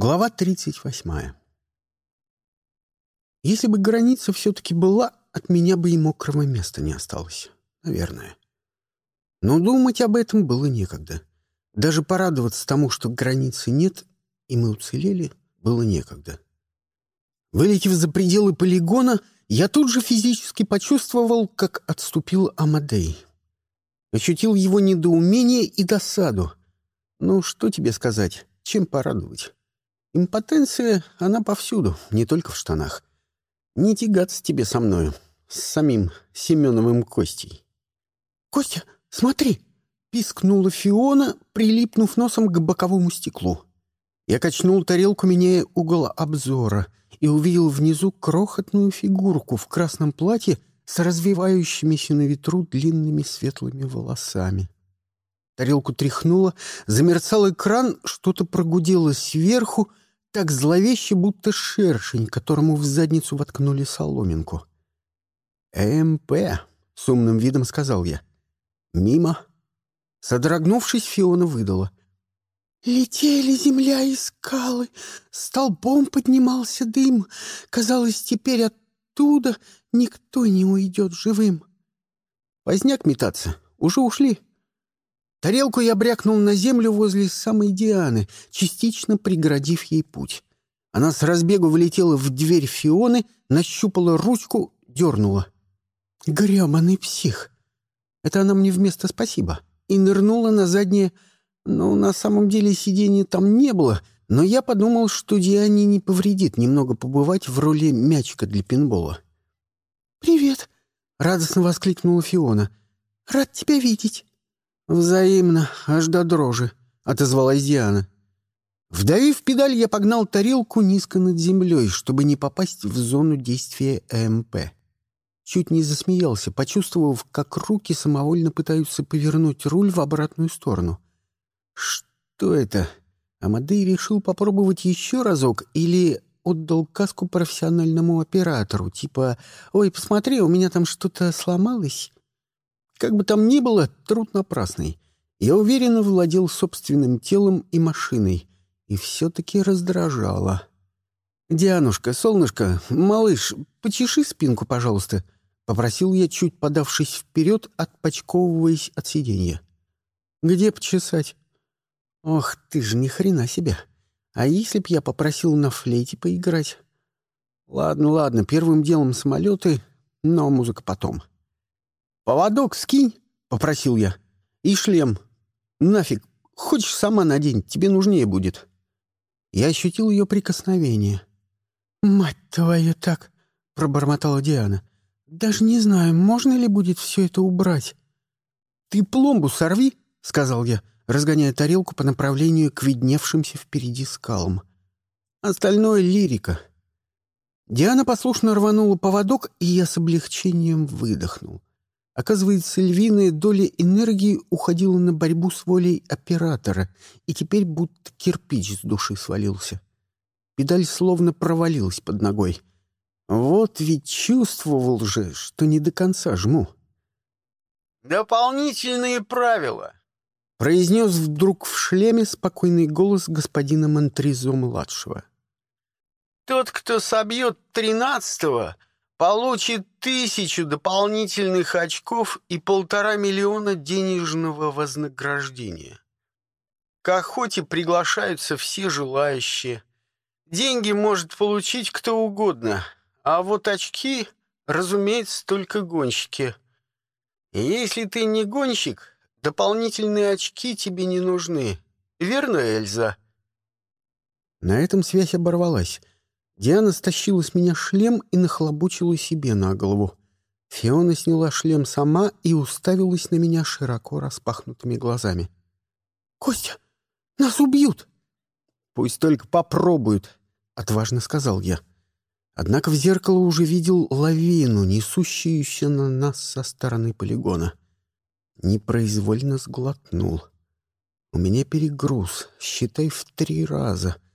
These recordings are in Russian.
Глава 38. Если бы граница все-таки была, от меня бы и мокрого места не осталось. Наверное. Но думать об этом было некогда. Даже порадоваться тому, что границы нет, и мы уцелели, было некогда. Вылетев за пределы полигона, я тут же физически почувствовал, как отступил Амадей. Ощутил его недоумение и досаду. Ну, что тебе сказать, чем порадовать? Импотенция, она повсюду, не только в штанах. Не тягаться тебе со мною, с самим Семеновым Костей. «Костя, смотри!» — пискнула Фиона, прилипнув носом к боковому стеклу. Я качнул тарелку, меняя угол обзора, и увидел внизу крохотную фигурку в красном платье с развивающимися на ветру длинными светлыми волосами. Тарелку тряхнуло, замерцал экран, что-то прогудело сверху, так зловеще, будто шершень, которому в задницу воткнули соломинку. «ЭМП», — с умным видом сказал я. «Мимо». Содрогнувшись, Фиона выдала. «Летели земля и скалы, столбом поднимался дым. Казалось, теперь оттуда никто не уйдет живым». «Поздняк метаться, уже ушли», Тарелку я брякнул на землю возле самой Дианы, частично преградив ей путь. Она с разбегу влетела в дверь Фионы, нащупала ручку, дернула. «Гребаный псих!» Это она мне вместо «спасибо» и нырнула на заднее... Ну, на самом деле сиденья там не было, но я подумал, что Диане не повредит немного побывать в роли мячика для пинбола. «Привет!» — радостно воскликнула Фиона. «Рад тебя видеть!» «Взаимно, аж до дрожи», — отозвалась Диана. Вдавив педаль, я погнал тарелку низко над землей, чтобы не попасть в зону действия ЭМП. Чуть не засмеялся, почувствовав, как руки самовольно пытаются повернуть руль в обратную сторону. «Что это?» Амадей решил попробовать еще разок или отдал каску профессиональному оператору, типа «Ой, посмотри, у меня там что-то сломалось». Как бы там ни было, труд напрасный. Я уверенно владел собственным телом и машиной, и все-таки раздражало. «Дианушка, солнышко, малыш, почеши спинку, пожалуйста», — попросил я, чуть подавшись вперед, отпочковываясь от сиденья. «Где почесать?» «Ох ты ж, ни хрена себе! А если б я попросил на флейте поиграть?» «Ладно, ладно, первым делом самолеты, но музыка потом». «Поводок скинь», — попросил я. «И шлем. Нафиг, хочешь сама надень, тебе нужнее будет». Я ощутил ее прикосновение. «Мать твою так!» — пробормотала Диана. «Даже не знаю, можно ли будет все это убрать». «Ты пломбу сорви», — сказал я, разгоняя тарелку по направлению к видневшимся впереди скалам. Остальное — лирика. Диана послушно рванула поводок, и я с облегчением выдохнул. Оказывается, львиная доля энергии уходила на борьбу с волей оператора, и теперь будто кирпич с души свалился. Педаль словно провалилась под ногой. Вот ведь чувствовал же, что не до конца жму. «Дополнительные правила», — произнес вдруг в шлеме спокойный голос господина Монтризо-младшего. «Тот, кто собьет тринадцатого, получит тысячу дополнительных очков и полтора миллиона денежного вознаграждения. К охоте приглашаются все желающие. Деньги может получить кто угодно, а вот очки, разумеется, только гонщики. И если ты не гонщик, дополнительные очки тебе не нужны. Верно, Эльза? На этом связь оборвалась — Диана стащила с меня шлем и нахлобучила себе на голову. Фиона сняла шлем сама и уставилась на меня широко распахнутыми глазами. «Костя, нас убьют!» «Пусть только попробуют», — отважно сказал я. Однако в зеркало уже видел лавину, несущуюся на нас со стороны полигона. Непроизвольно сглотнул. У меня перегруз, считай, в три раза —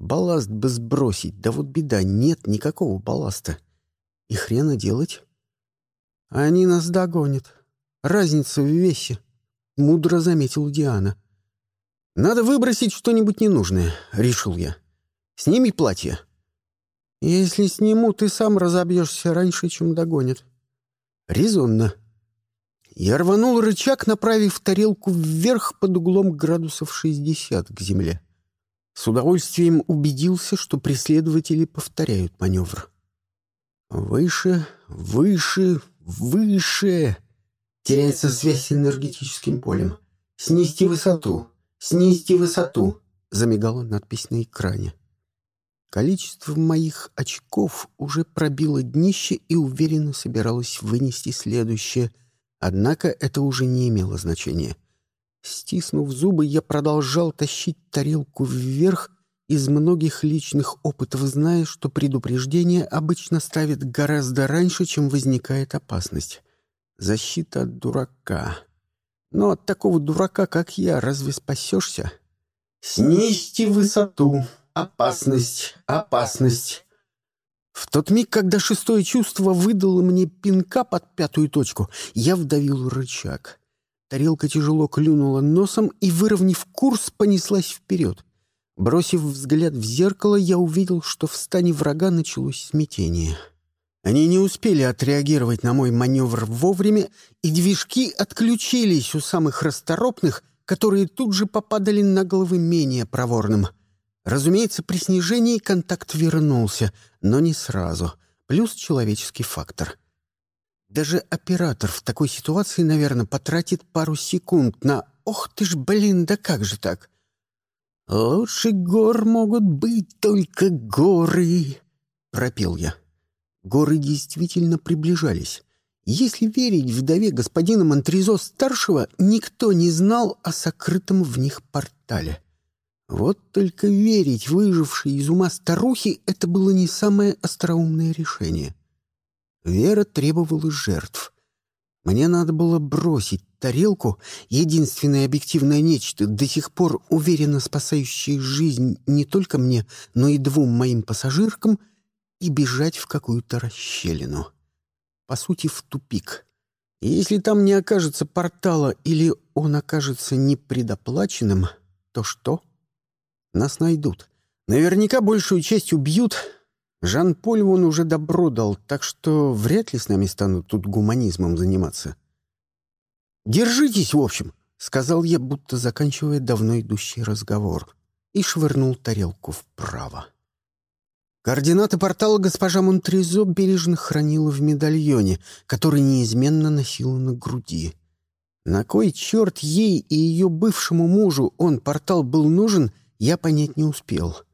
Балласт бы сбросить, да вот беда, нет никакого балласта. И хрена делать? Они нас догонят. Разница в весе, — мудро заметила Диана. Надо выбросить что-нибудь ненужное, — решил я. Сними платье». «Если сниму, ты сам разобьешься раньше, чем догонят». «Резонно». Я рванул рычаг, направив тарелку вверх под углом градусов 60 к земле. С удовольствием убедился, что преследователи повторяют маневр. Выше, выше, выше. Теряется связь с энергетическим полем. Снести высоту, снести высоту, замигала надпись на экране. Количество моих очков уже пробило днище и уверенно собиралось вынести следующее, однако это уже не имело значения. Стиснув зубы, я продолжал тащить тарелку вверх, из многих личных опытов зная, что предупреждение обычно ставит гораздо раньше, чем возникает опасность. Защита от дурака. Но от такого дурака, как я, разве спасешься? «Снести высоту. Опасность. Опасность». В тот миг, когда шестое чувство выдало мне пинка под пятую точку, я вдавил рычаг. Тарелка тяжело клюнула носом и, выровняв курс, понеслась вперед. Бросив взгляд в зеркало, я увидел, что в стане врага началось смятение. Они не успели отреагировать на мой маневр вовремя, и движки отключились у самых расторопных, которые тут же попадали на головы менее проворным. Разумеется, при снижении контакт вернулся, но не сразу. Плюс человеческий фактор — даже оператор в такой ситуации, наверное, потратит пару секунд на «Ох ты ж, блин, да как же так?» «Лучше гор могут быть только горы», — пропел я. Горы действительно приближались. Если верить вдове господина Монтризо-старшего, никто не знал о сокрытом в них портале. Вот только верить выжившей из ума старухи — это было не самое остроумное решение. Вера требовала жертв. Мне надо было бросить тарелку, единственное объективное нечто, до сих пор уверенно спасающее жизнь не только мне, но и двум моим пассажиркам, и бежать в какую-то расщелину. По сути, в тупик. И если там не окажется портала или он окажется непредоплаченным, то что? Нас найдут. Наверняка большую часть убьют, Жан-Поль вон уже добро дал, так что вряд ли с нами станут тут гуманизмом заниматься. «Держитесь, в общем», — сказал я, будто заканчивая давно идущий разговор, и швырнул тарелку вправо. Координаты портала госпожа Монтрезо бережно хранила в медальоне, который неизменно носила на груди. На кой черт ей и ее бывшему мужу он, портал, был нужен, я понять не успел. —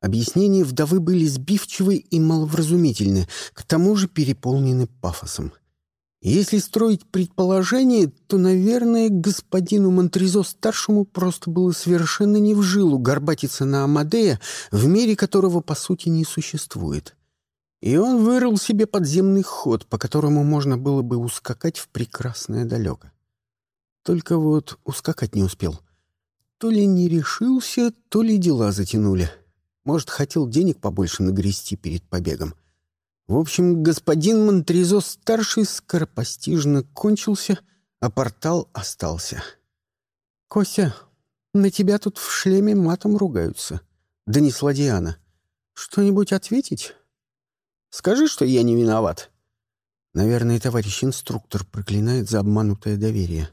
Объяснения вдовы были сбивчивы и маловразумительны, к тому же переполнены пафосом. Если строить предположение, то, наверное, господину Монтризо-старшему просто было совершенно не в жилу горбатиться на Амадея, в мире которого, по сути, не существует. И он вырыл себе подземный ход, по которому можно было бы ускакать в прекрасное далеко. Только вот ускакать не успел. То ли не решился, то ли дела затянули. Может, хотел денег побольше нагрести перед побегом. В общем, господин Монтрезо-старший скоропостижно кончился, а портал остался. «Кося, на тебя тут в шлеме матом ругаются», — донесла Диана. «Что-нибудь ответить?» «Скажи, что я не виноват». Наверное, товарищ инструктор проклинает за обманутое доверие.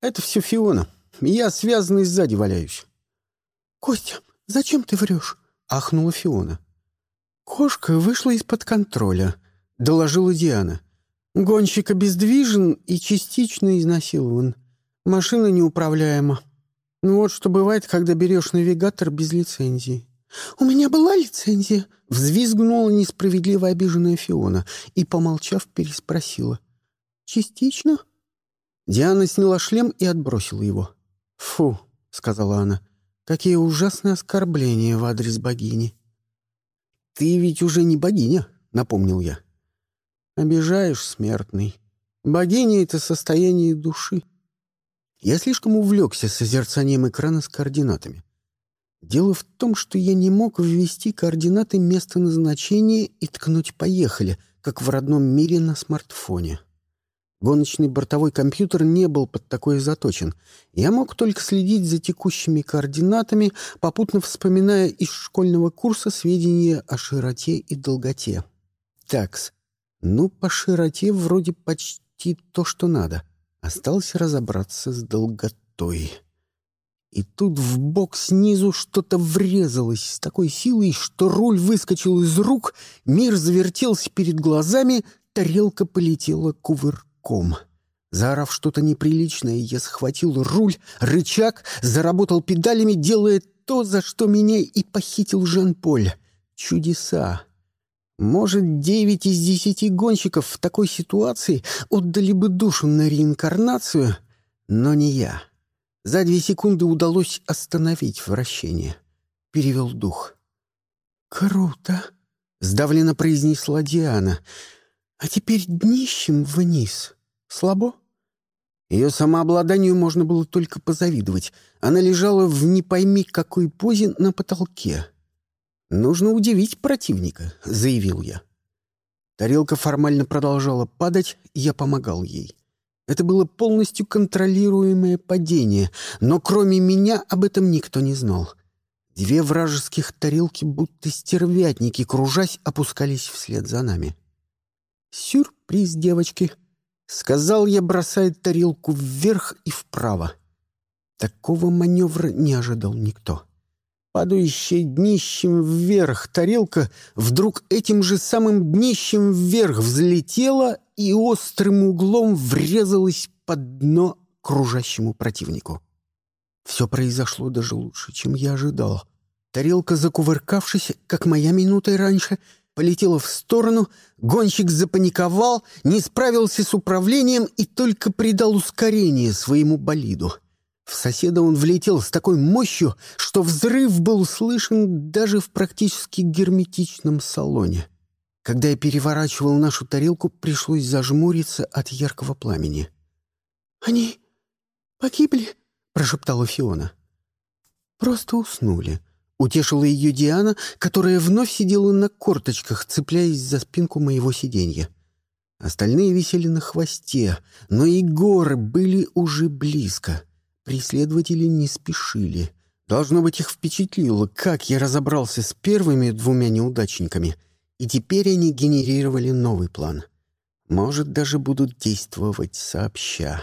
«Это все Фиона. Я связанный сзади валяюсь». «Костя, «Зачем ты врешь?» — ахнула Фиона. «Кошка вышла из-под контроля», — доложила Диана. «Гонщик обездвижен и частично изнасилован. Машина неуправляема. Ну вот что бывает, когда берешь навигатор без лицензии». «У меня была лицензия», — взвизгнула несправедливо обиженная Фиона и, помолчав, переспросила. «Частично?» Диана сняла шлем и отбросила его. «Фу», — сказала она, Какие ужасные оскорбления в адрес богини. «Ты ведь уже не богиня», — напомнил я. «Обижаешь, смертный. Богиня — это состояние души». Я слишком увлекся созерцанием экрана с координатами. Дело в том, что я не мог ввести координаты места назначения и ткнуть «поехали», как в родном мире на смартфоне. Гоночный бортовой компьютер не был под такое заточен. Я мог только следить за текущими координатами, попутно вспоминая из школьного курса сведения о широте и долготе. Такс. Ну, по широте вроде почти то, что надо. Осталось разобраться с долготой. И тут в бок снизу что-то врезалось с такой силой, что руль выскочил из рук, мир завертелся перед глазами, тарелка полетела кувырком ком. Заорав что-то неприличное, я схватил руль, рычаг, заработал педалями, делая то, за что меня и похитил Жан-Поль. Чудеса! Может, девять из десяти гонщиков в такой ситуации отдали бы душу на реинкарнацию, но не я. За две секунды удалось остановить вращение. Перевел дух. «Круто!» — сдавленно произнесла Диана. «А теперь днищем вниз». Слабо? Ее самообладанию можно было только позавидовать. Она лежала в не пойми какой позе на потолке. «Нужно удивить противника», — заявил я. Тарелка формально продолжала падать, я помогал ей. Это было полностью контролируемое падение, но кроме меня об этом никто не знал. Две вражеских тарелки, будто стервятники, кружась, опускались вслед за нами. «Сюрприз, девочки!» — сказал я, бросая тарелку вверх и вправо. Такого маневра не ожидал никто. Падающая днищем вверх тарелка вдруг этим же самым днищем вверх взлетела и острым углом врезалась под дно кружащему противнику. Все произошло даже лучше, чем я ожидал. Тарелка, закувыркавшись, как моя минутой раньше, — полетела в сторону, гонщик запаниковал, не справился с управлением и только придал ускорение своему болиду. В соседа он влетел с такой мощью, что взрыв был слышен даже в практически герметичном салоне. Когда я переворачивал нашу тарелку, пришлось зажмуриться от яркого пламени. «Они погибли?» — прошептала Фиона. «Просто уснули», Утешила ее Диана, которая вновь сидела на корточках, цепляясь за спинку моего сиденья. Остальные висели на хвосте, но и горы были уже близко. Преследователи не спешили. Должно быть, их впечатлило, как я разобрался с первыми двумя неудачниками, и теперь они генерировали новый план. Может, даже будут действовать сообща.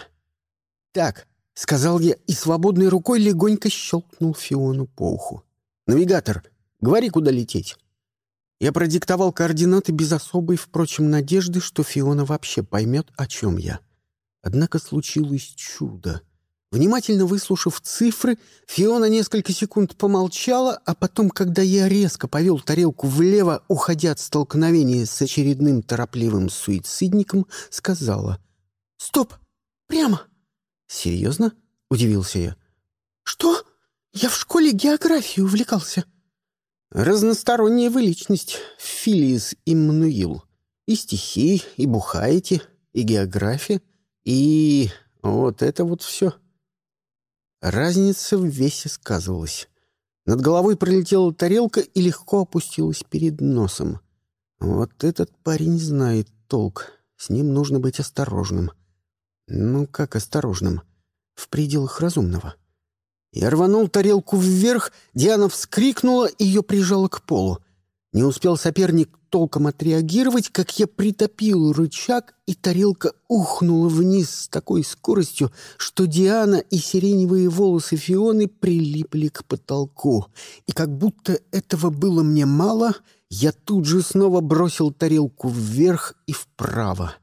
«Так», — сказал я, и свободной рукой легонько щелкнул Фиону по уху. «Навигатор, говори, куда лететь». Я продиктовал координаты без особой, впрочем, надежды, что Фиона вообще поймет, о чем я. Однако случилось чудо. Внимательно выслушав цифры, Фиона несколько секунд помолчала, а потом, когда я резко повел тарелку влево, уходя от столкновения с очередным торопливым суицидником, сказала «Стоп! Прямо!» «Серьезно?» — удивился я. «Что?» Я в школе географии увлекался. Разносторонняя вы личность, Филис Иммануил. И стихи, и бухаете, и география, и вот это вот все. Разница в весе сказывалась. Над головой пролетела тарелка и легко опустилась перед носом. Вот этот парень знает толк. С ним нужно быть осторожным. Ну, как осторожным? В пределах разумного. — я рванул тарелку вверх, Диана вскрикнула и ее прижала к полу. Не успел соперник толком отреагировать, как я притопил рычаг, и тарелка ухнула вниз с такой скоростью, что Диана и сиреневые волосы Фионы прилипли к потолку. И как будто этого было мне мало, я тут же снова бросил тарелку вверх и вправо.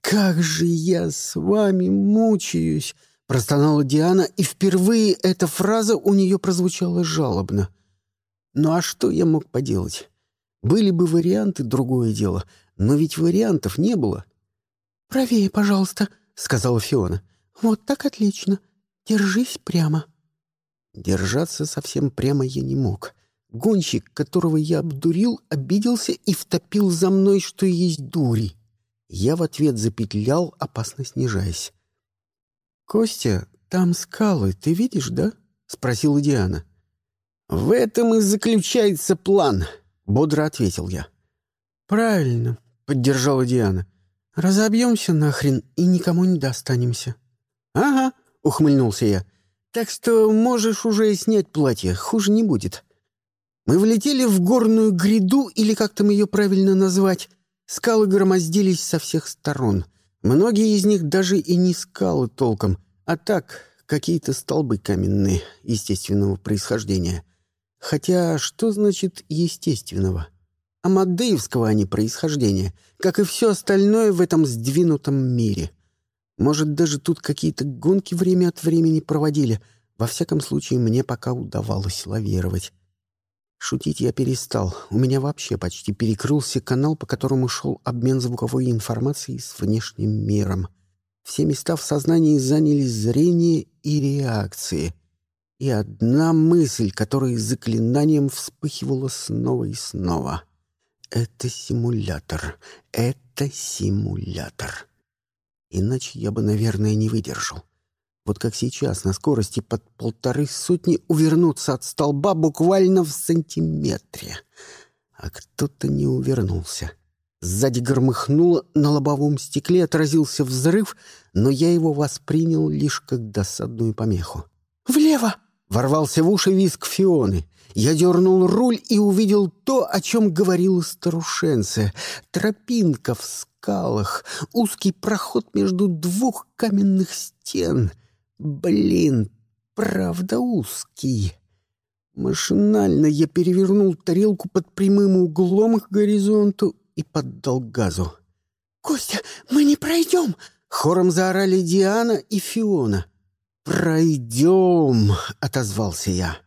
«Как же я с вами мучаюсь!» Простонала Диана, и впервые эта фраза у нее прозвучала жалобно. Ну а что я мог поделать? Были бы варианты, другое дело, но ведь вариантов не было. «Правее, пожалуйста», — сказала Фиона. «Вот так отлично. Держись прямо». Держаться совсем прямо я не мог. Гонщик, которого я обдурил, обиделся и втопил за мной, что есть дури. Я в ответ запетлял, опасно снижаясь. «Костя, там скалы, ты видишь, да?» — спросила Диана. «В этом и заключается план», — бодро ответил я. «Правильно», — поддержала Диана. Разобьемся нахрен и никому не достанемся». «Ага», — ухмыльнулся я. «Так что можешь уже снять платье, хуже не будет». Мы влетели в горную гряду, или как там ее правильно назвать. Скалы громоздились со всех сторон. Многие из них даже и не скалы толком, а так какие-то столбы каменные, естественного происхождения. Хотя что значит «естественного»? Амадеевского они происхождения, как и все остальное в этом сдвинутом мире. Может, даже тут какие-то гонки время от времени проводили. Во всяком случае, мне пока удавалось лавировать. Шутить я перестал. У меня вообще почти перекрылся канал, по которому шел обмен звуковой информацией с внешним миром. Все места в сознании заняли зрение и реакции. И одна мысль, которая заклинанием вспыхивала снова и снова — это симулятор. Это симулятор. Иначе я бы, наверное, не выдержал. Вот как сейчас, на скорости под полторы сотни, увернуться от столба буквально в сантиметре. А кто-то не увернулся. Сзади громыхнуло, на лобовом стекле отразился взрыв, но я его воспринял лишь как досадную помеху. «Влево!» — ворвался в уши виск Фионы. Я дернул руль и увидел то, о чем говорила старушенция. Тропинка в скалах, узкий проход между двух каменных стен. Блин, правда узкий. Машинально я перевернул тарелку под прямым углом к горизонту и поддал газу. «Костя, мы не пройдем!» — хором заорали Диана и Фиона. «Пройдем!» — отозвался я.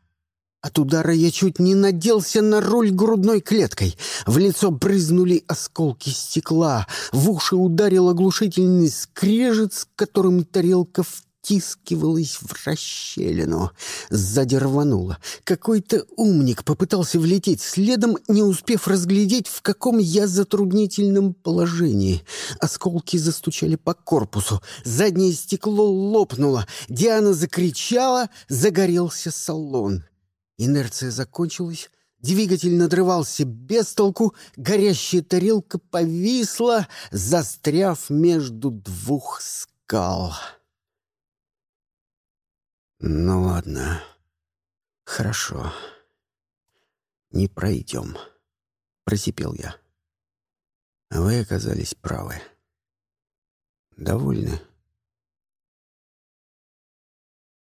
От удара я чуть не наделся на руль грудной клеткой. В лицо брызнули осколки стекла. В уши ударил оглушительный скрежет, с которым тарелка втискивалась в расщелину. Сзади рвануло. Какой-то умник попытался влететь следом, не успев разглядеть, в каком я затруднительном положении. Осколки застучали по корпусу. Заднее стекло лопнуло. Диана закричала, загорелся салон. Инерция закончилась, двигатель надрывался без толку, горящая тарелка повисла, застряв между двух скал. «Ну ладно, хорошо, не пройдем», — просипел я. «Вы оказались правы. Довольны?»